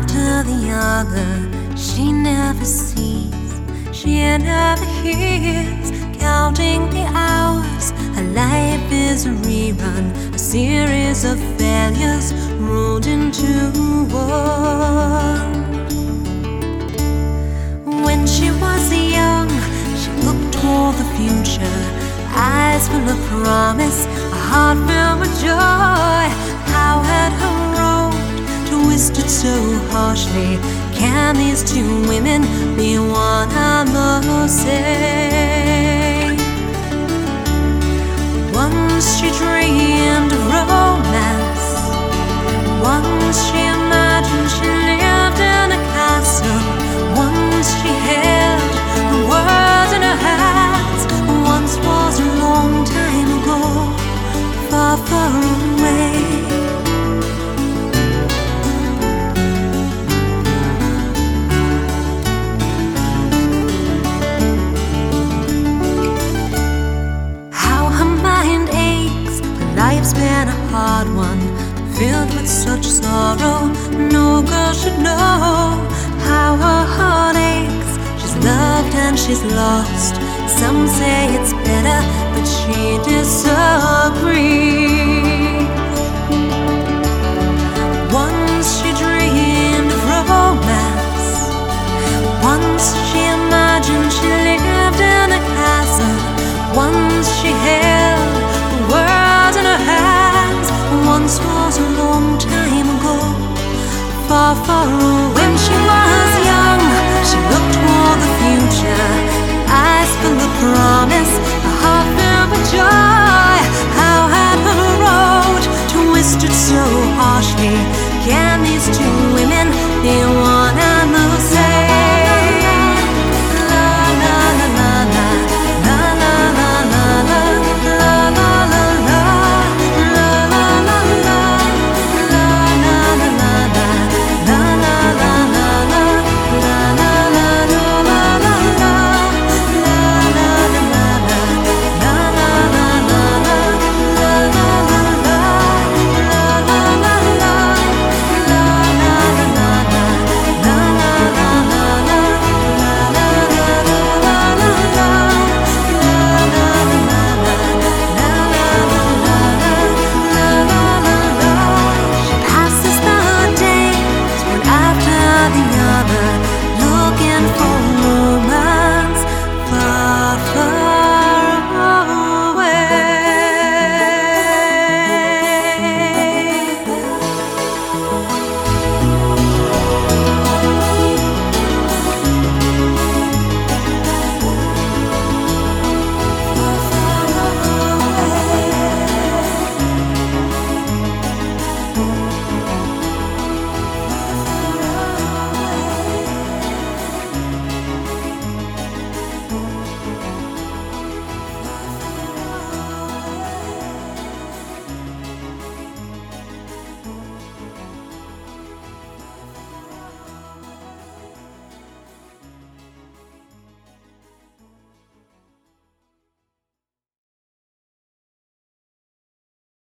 after the other. She never sees, she never hears. Counting the hours, her life is a rerun, a series of failures rolled into one. When she was young, she looked toward the future, eyes full of promise, a heart filled with joy. How had her twisted so harshly? Can these two women be one and the same? Hard one, filled with such sorrow. No girl should know how her heart aches. She's loved and she's lost. far, When she was young, she looked toward the future. Eyes full of promise, a heart joy. How had her road twisted so harshly? Can these two women be?